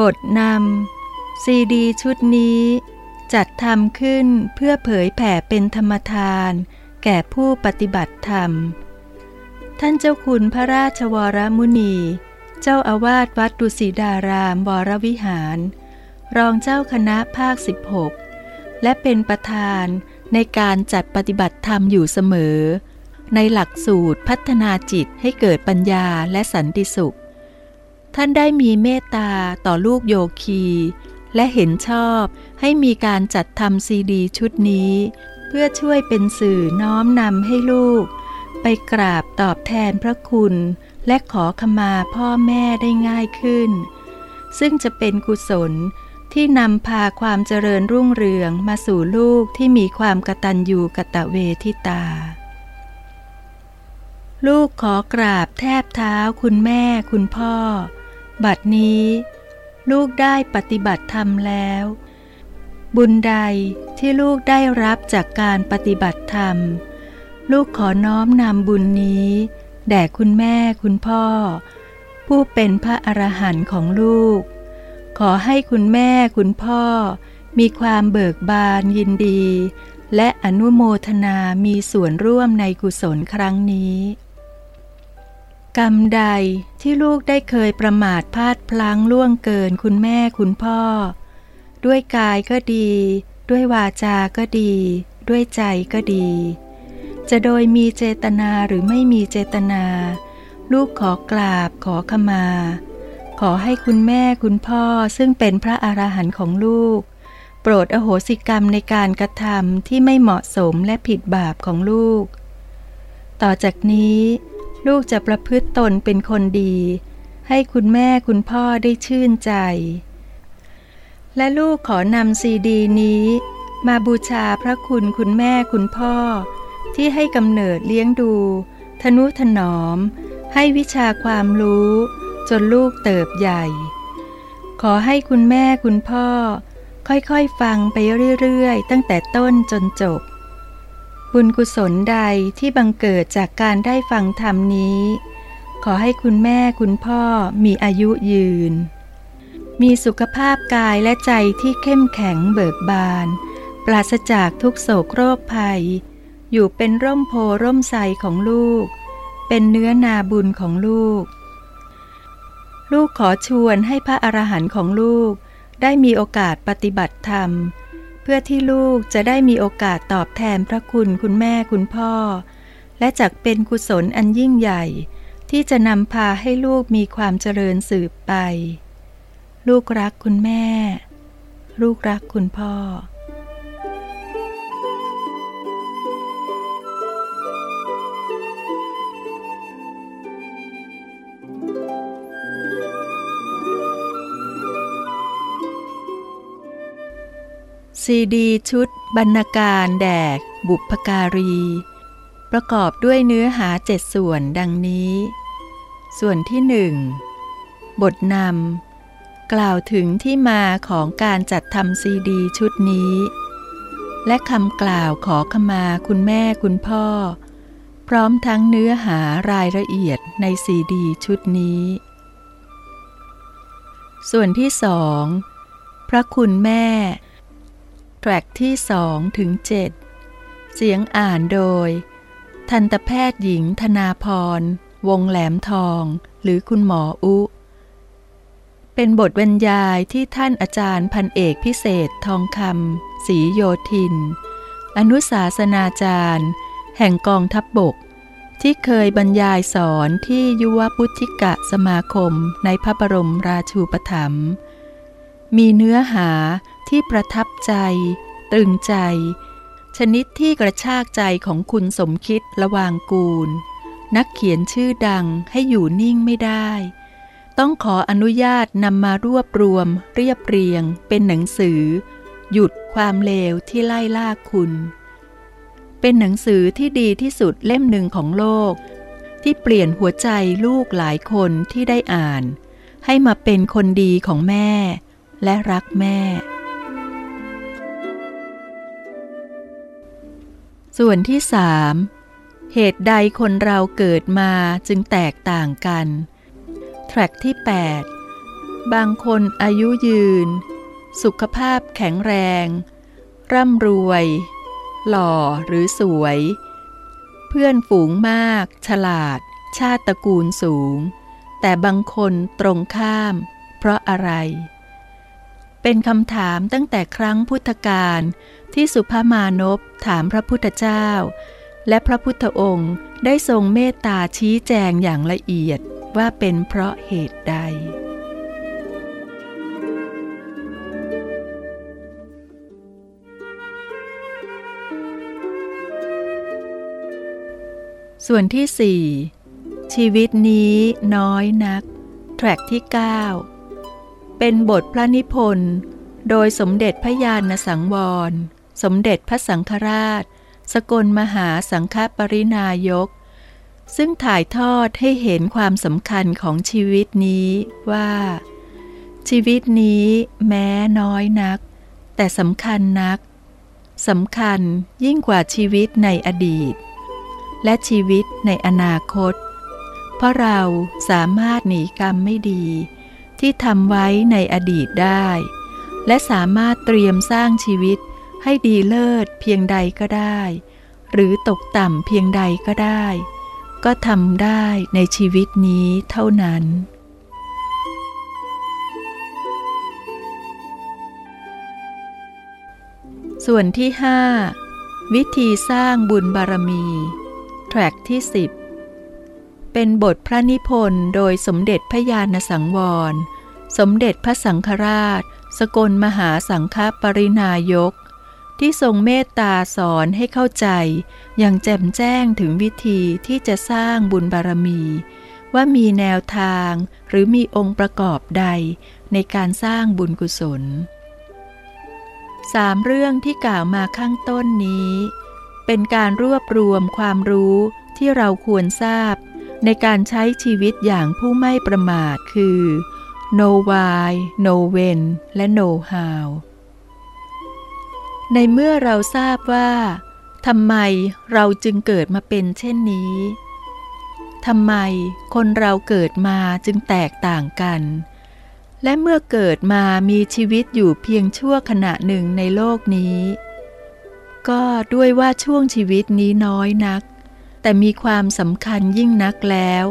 บทนำซีดีชุดนี้ จัดทำขึ้นเพื่อเผยแผ่เป็นธรรมทาน แก่ผู้ปฏิบัติธรรม ท่านเจ้าคุณพระราชวรมุนี เจ้าอาวาสวัดดุสิดารามวรวิหาร รองเจ้าคณะภาค 16 และเป็นประธานในการจัดปฏิบัติธรรมอยู่เสมอ ในหลักสูตรพัฒนาจิตให้เกิดปัญญาและสันติสุข ท่านได้มีเมตตาต่อลูกโยคี และเห็นชอบให้มีการจัดทำซีดีชุดนี้ เพื่อช่วยเป็นสื่อน้อมนำให้ลูก ไปกราบตอบแทนพระคุณ และขอขมาพ่อแม่ได้ง่ายขึ้น ซึ่งจะเป็นกุศลที่นำพาความเจริญรุ่งเรืองมาสู่ลูกที่มีความกตัญญูกะตะเวทิตา ลูกขอกราบแทบเท้าคุณแม่คุณพ่อ บัดนี้ ลูกได้ปฏิบัติธรรมแล้ว บุญใดที่ลูกได้รับจากการปฏิบัติธรรม ลูกขอน้อมนำบุญนี้แด่คุณแม่คุณพ่อ ผู้เป็นพระอรหันต์ของลูก ขอให้คุณแม่คุณพ่อ มีความเบิกบานยินดี และอนุโมทนามีส่วนร่วมในกุศลครั้งนี้ กรรมใดที่ลูกได้เคยประมาทพลาดพลั้งล่วงเกินคุณแม่คุณพ่อ ด้วยกายก็ดี ด้วยวาจาก็ดี ด้วยใจก็ดี จะโดยมีเจตนาหรือไม่มีเจตนา ลูกขอกราบขอขมา ขอให้คุณแม่คุณพ่อซึ่งเป็นพระอรหันต์ของลูก โปรดอโหสิกรรมในการกระทำที่ไม่เหมาะสมและผิดบาปของลูก ต่อจากนี้ ลูกจะประพฤติตนเป็นคนดี ให้คุณแม่คุณพ่อได้ชื่นใจ และลูกขอนำซีดีนี้ มาบูชาพระคุณคุณแม่คุณพ่อ ที่ให้กำเนิดเลี้ยงดู ทนุถนอม ให้วิชาความรู้ จนลูกเติบใหญ่ ขอให้คุณแม่คุณพ่อ ค่อยๆฟังไปเรื่อยๆ ตั้งแต่ต้นจนจบ บุญกุศลใดที่บังเกิดจากการได้ฟังธรรมนี้ ขอให้คุณแม่คุณพ่อมีอายุยืน มีสุขภาพกายและใจที่เข้มแข็งเบิกบาน ปราศจากทุกโศกโรคภัย อยู่เป็นร่มโพร่มใสของลูก เป็นเนื้อนาบุญของลูก ลูกขอชวนให้พระอรหันต์ของลูกได้มีโอกาสปฏิบัติธรรมเเพื่อที่ลูกจะได้มีโอกาสตอบแทนพระคุณคุณแม่คุณพ่อ และจักเป็นกุศลอันยิ่งใหญ่ ที่จะนำพาให้ลูกมีความเจริญสืบไป ลูกรักคุณแม่ ลูกรักคุณพ่อ ซีดีชุด บรรณาการแดก บุพการี ประกอบด้วยเนื้อหาเจ็ดส่วนดังนี้ ส่วนที่หนึ่งบทนำกล่าวถึงที่มาของการจัดทำซีดีชุดนี้ และคำกล่าวขอขมาคุณแม่คุณพ่อ พร้อมทั้งเนื้อหารายละเอียดในซีดีชุดนี้ ส่วนที่สองพระคุณแม่ แทร็กที่สองถึงเจ็ดเสียงอ่านโดย ทันตแพทย์หญิงธนาพร วงแหลมทอง หรือคุณหมออุ เป็นบทบรรยายที่ท่านอาจารย์พันเอกพิเศษทองคำศรีโยธิน อนุสาสนาจารย์ แห่งกองทัพบบก ที่เคยบรรยายสอนที่ยุวพุทธิกะสมาคมในพระบรมราชูปถัมภ์ มีเนื้อหาที่ประทับใจ ตรึงใจ ชนิดที่กระชากใจของคุณสมคิดระวางกูล นักเขียนชื่อดังให้อยู่นิ่งไม่ได้ ต้องขออนุญาตนำมารวบรวม เรียบเรียง เป็นหนังสือ หยุดความเลวที่ไล่ล่าคุณ เป็นหนังสือที่ดีที่สุดเล่มหนึ่งของโลก ที่เปลี่ยนหัวใจลูกหลายคนที่ได้อ่าน ให้มาเป็นคนดีของแม่ และรักแม่ ส่วนที่สามเหตุใดคนเราเกิดมาจึงแตกต่างกัน แทร็กที่ 8 บางคนอายุยืน สุขภาพแข็งแรง ร่ำรวย หล่อหรือสวย เพื่อนฝูงมาก ฉลาด ชาติตระกูลสูง แต่บางคนตรงข้าม เพราะอะไร เป็นคำถามตั้งแต่ครั้งพุทธกาลที่สุภามานพถามพระพุทธเจ้า และพระพุทธองค์ได้ทรงเมตตาชี้แจงอย่างละเอียดว่าเป็นเพราะเหตุใด ส่วนที่สี่ชีวิตนี้น้อยนัก แทร็กที่ 9 เป็นบทพระนิพนธ์ โดยสมเด็จพระญาณสังวร สมเด็จพระสังฆราช สกลมหาสังฆปรินายก ซึ่งถ่ายทอดให้เห็นความสำคัญของชีวิตนี้ว่า ชีวิตนี้แม้น้อยนัก แต่สำคัญนักสำคัญยิ่งกว่าชีวิตในอดีต และชีวิตในอนาคต เพราะเราสามารถหนีกรรมไม่ดี ที่ทำไว้ในอดีตได้ และสามารถเตรียมสร้างชีวิตให้ดีเลิศเพียงใดก็ได้ หรือตกต่ำเพียงใดก็ได้ ก็ทำได้ในชีวิตนี้เท่านั้นส่วนที่ 5 วิธีสร้างบุญบารมี แทร็กที่ 10 เป็นบทพระนิพนธ์โดยสมเด็จพระญาณสังวร สมเด็จพระสังฆราช สกลมหาสังฆปรินายก ที่ทรงเมตตาสอนให้เข้าใจ อย่างแจ่มแจ้งถึงวิธีที่จะสร้างบุญบารมี ว่ามีแนวทางหรือมีองค์ประกอบใดในการสร้างบุญกุศลสามเรื่องที่กล่าวมาข้างต้นนี้ เป็นการรวบรวมความรู้ที่เราควรทราบ ในการใช้ชีวิตอย่างผู้ไม่ประมาทคือ no why no when และ no how ในเมื่อเราทราบว่าทำไมเราจึงเกิดมาเป็นเช่นนี้ทำไมคนเราเกิดมาจึงแตกต่างกัน และเมื่อเกิดมามีชีวิตอยู่เพียงชั่วขณะหนึ่งในโลกนี้ ก็ด้วยว่าช่วงชีวิตนี้น้อยนัก แต่มีความสำคัญยิ่งนักแล้ว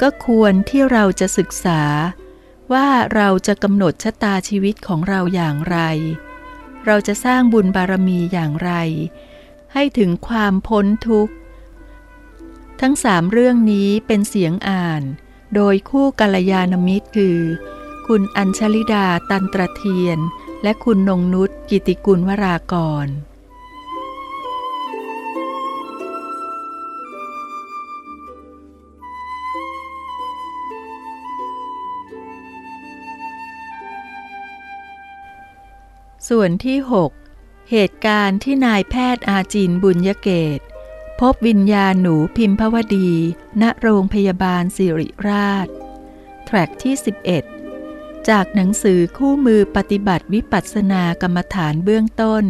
ก็ควรที่เราจะศึกษา ว่าเราจะกำหนดชะตาชีวิตของเราอย่างไร เราจะสร้างบุญบารมีอย่างไร ให้ถึงความพ้นทุกข์ ทั้งสามเรื่องนี้เป็นเสียงอ่าน โดยคู่กัลยาณมิตรคือ คุณอัญชลิดาตันตรเทียน และคุณนงนุษกิติกุลวรากร ส่วนที่ 6 เหตุการณ์ที่นายแพทย์อาจินบุญยเกต พบวิญญาณหนูพิมพวดี ณโรงพยาบาลสิริราช แทร็กที่ 11 จากหนังสือคู่มือปฏิบัติวิปัสสนากรรมฐานเบื้องต้น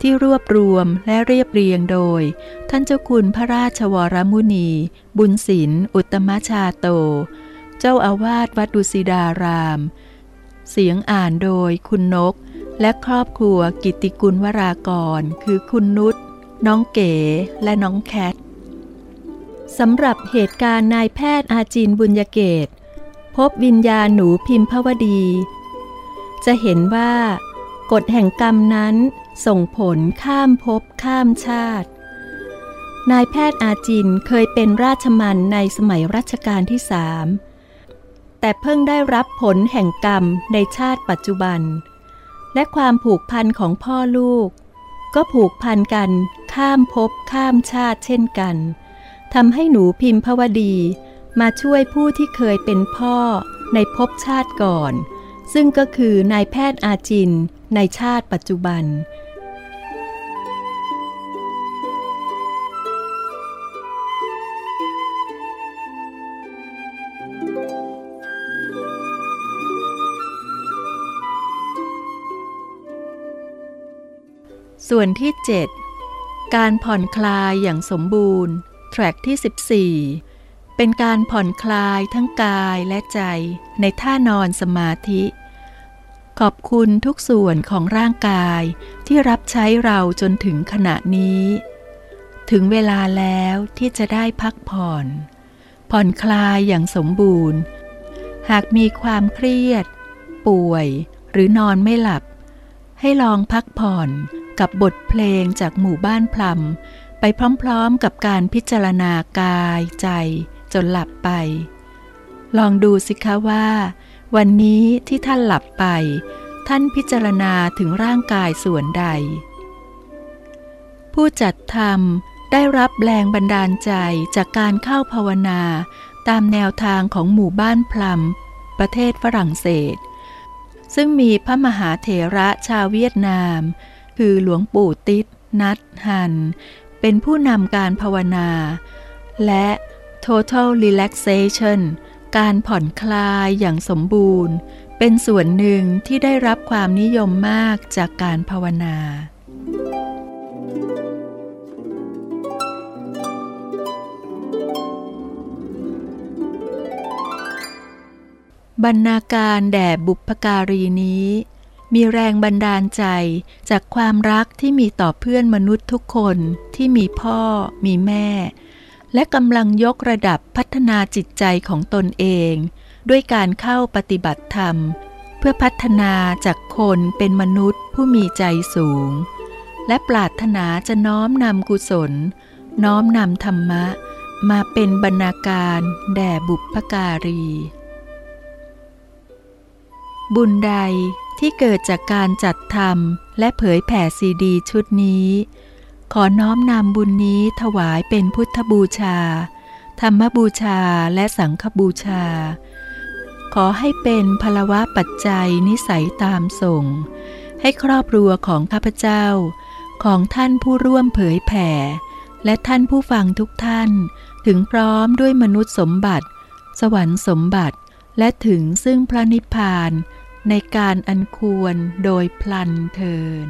ที่รวบรวมและเรียบเรียงโดย ท่านเจ้าคุณพระราชวรมุนี บุญศิลป์อุตมชาโต เจ้าอาวาสวัดดุสิดาราม เสียงอ่านโดยคุณนก และครอบครัวกิติกุลวรากร คือคุณนุชน้องเก๋ และน้องแคทสำหรับเหตุการณ์นายแพทย์อาจินบุญยเกต พบวิญญาณหนูพิมพวดี จะเห็นว่ากฎแห่งกรรมนั้นส่งผลข้ามภพข้ามชาติ นายแพทย์อาจินเคยเป็นราชมันในสมัยรัชกาลที่สามแต่เพิ่งได้รับผลแห่งกรรมในชาติปัจจุบัน และความผูกพันของพ่อลูก ก็ผูกพันกัน ข้ามภพข้ามชาติเช่นกันทำให้หนูพิมพวดี มาช่วยผู้ที่เคยเป็นพ่อในภพชาติก่อน ซึ่งก็คือนายแพทย์อาจินในชาติปัจจุบัน ส่วนที่ 7 การผ่อนคลายอย่างสมบูรณ์ แทร็กที่ 14 เป็นการผ่อนคลายทั้งกายและใจในท่านอนสมาธิ ขอบคุณทุกส่วนของร่างกายที่รับใช้เราจนถึงขณะนี้ ถึงเวลาแล้วที่จะได้พักผ่อน ผ่อนคลายอย่างสมบูรณ์ หากมีความเครียด ป่วย หรือนอนไม่หลับ ให้ลองพักผ่อน กับบทเพลงจากหมู่บ้านพลัมไปพร้อมๆกับการพิจารณากายใจจนหลับไป ลองดูสิคะว่า วันนี้ที่ท่านหลับไป ท่านพิจารณาถึงร่างกายส่วนใด ผู้จัดทำได้รับแรงบันดาลใจจากการเข้าภาวนา ตามแนวทางของหมู่บ้านพลัมประเทศฝรั่งเศส ซึ่งมีพระมหาเถระชาวเวียดนาม คือหลวงปู่ติดนัดหัน เป็นผู้นำการภาวนา และ total relaxation การผ่อนคลายอย่างสมบูรณ์ เป็นส่วนหนึ่งที่ได้รับความนิยมมากจากการภาวนา บรรณาการแด่บุพการีนี้ มีแรงบันดาลใจจากความรักที่มีต่อเพื่อนมนุษย์ทุกคนที่มีพ่อ มีแม่ และกำลังยกระดับพัฒนาจิตใจของตนเอง ด้วยการเข้าปฏิบัติธรรม เพื่อพัฒนาจากคนเป็นมนุษย์ผู้มีใจสูง และปรารถนาจะน้อมนำกุศล น้อมนำธรรมะ มาเป็นบรรณาการแด่บุพการี บุญใด ที่เกิดจากการจัดทำและเผยแผ่ซีดีชุดนี้ ขอน้อมนำบุญนี้ถวายเป็นพุทธบูชา ธรรมบูชาและสังฆบูชา ขอให้เป็นพลวะปัจจัยนิสัยตามส่ง ให้ครอบครัวของข้าพเจ้า ของท่านผู้ร่วมเผยแผ่ และท่านผู้ฟังทุกท่านถึงพร้อมด้วยมนุษย์สมบัติ สวรรค์สมบัติและถึงซึ่งพระนิพพาน ในการอันควรโดยพลันเทิน